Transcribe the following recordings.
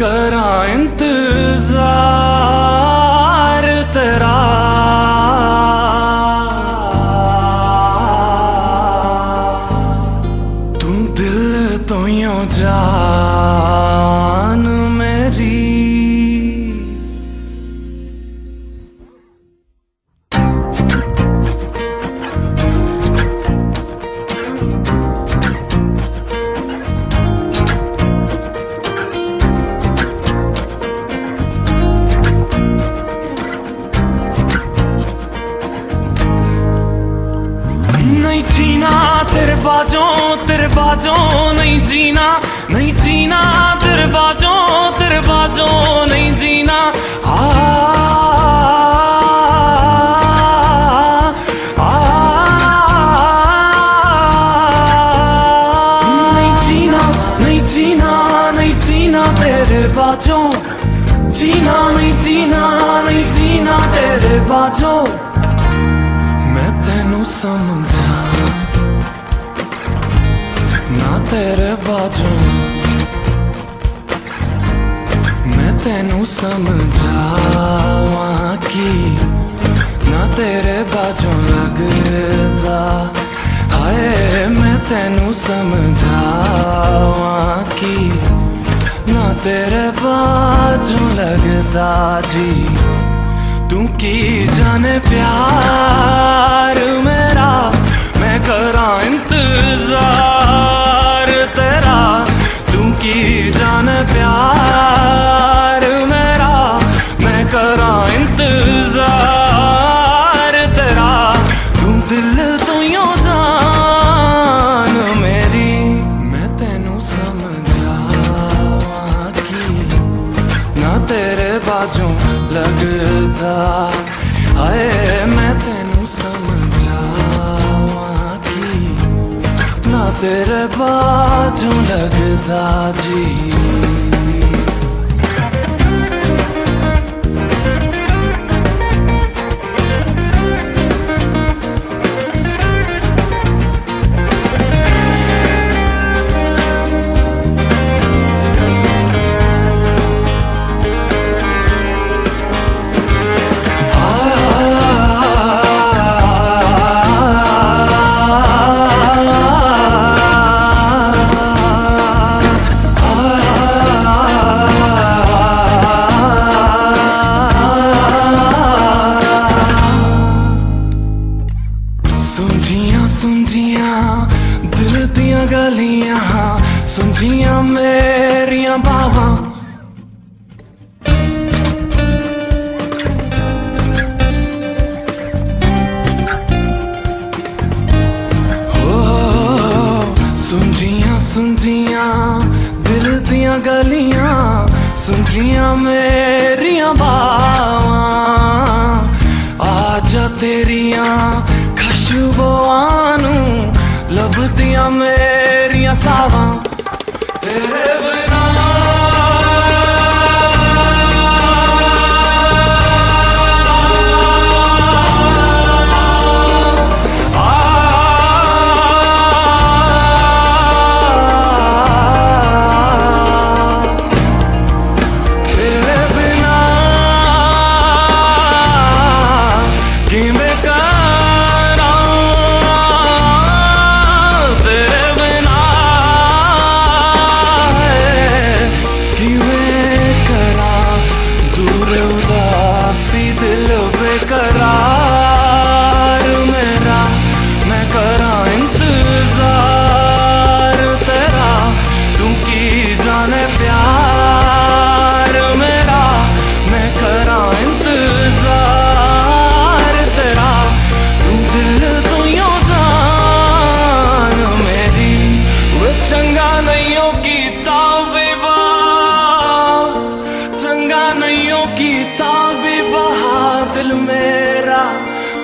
करा इंतज़ार तेरा। तू दिल तो यूँ जान जीना नहीं जीना तेरे बाजों तेरे बाजों नहीं जीना आ, आ, नहीं जीना नहीं जीना नहीं जीना तेरे बाजों जीना नहीं जीना नहीं जीना तेरे बाजों मैं तेनू समझा ना तेरे बाजू। मैं तेनू समझावा की। ना तेरे बाजू लगदा। हाय मैं तेनू समझावा की। ना तेरे बाजू लगदा जी। तू की जाने प्यार मेरा। मैं करा इंतज़ार। की जान प्यार मेरा, मैं करा इंतज़ार तेरा। तू दिल तो यो जान मेरी, मैं तेनू समझा की ना तेरे बाजू लगदा तेरे बाजू लगदा जी ਸੁੰਝੀਆਂ, ਦਿਲ ਦੀਆਂ ਗਲੀਆਂ, ਸੁੰਝੀਆਂ ਮੇਰੀਆਂ ਬਾਵਾਂ ਆ ਜਾ ਤੇਰੀਆਂ ਖੁਸ਼ਬੂਆਂ ਨੂੰ, ਲੱਭਦੀਆਂ ਮੇਰੀਆਂ ਸਾਵਾਂ।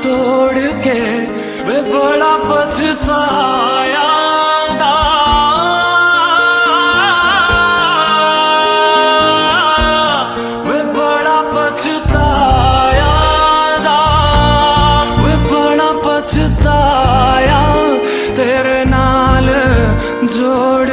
तोड़ के वे बड़ा पछताया जोड़